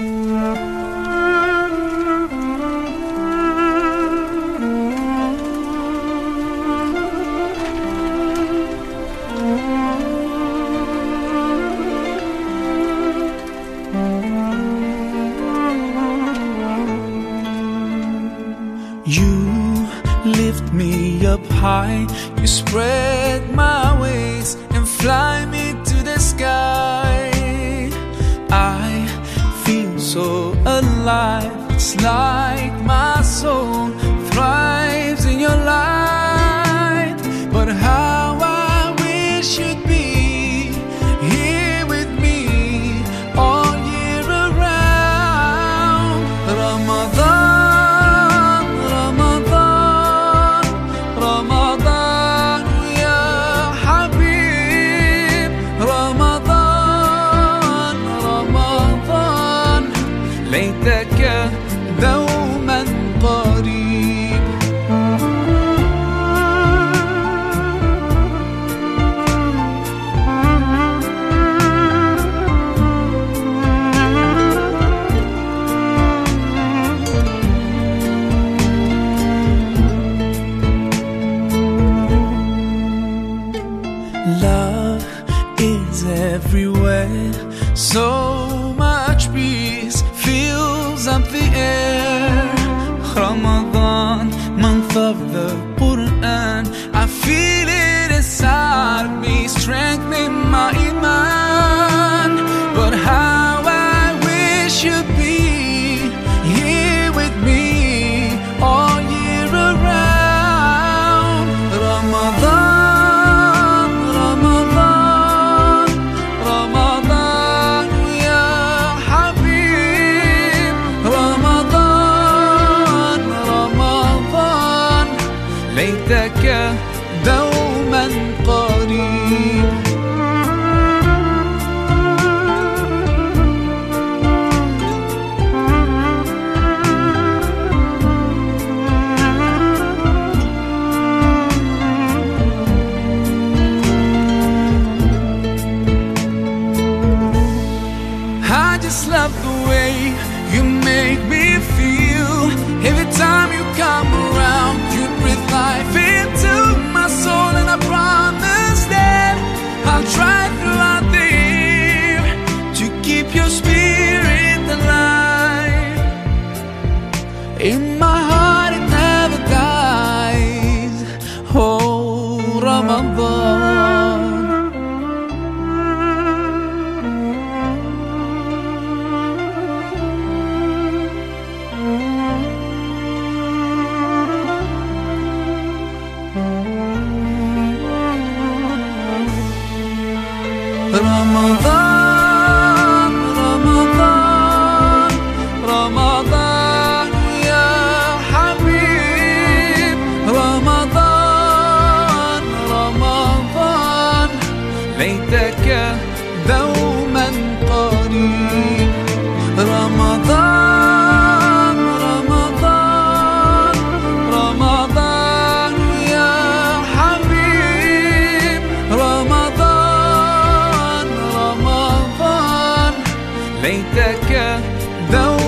You lift me up high, you spread alive. It's like my soul everywhere. So much peace fills up the air. Ramadan, month of the ليتك دوما قريب I just love the way you make me feel. Every time you come around, you breathe life into my soul, and I promise that I'll try throughout the year to keep your spirit alive. In my heart, it never dies. Oh, Ramadan. رمضان رمضان رمضان يا حبيب رمضان رمضان ليتك دوما em tacadão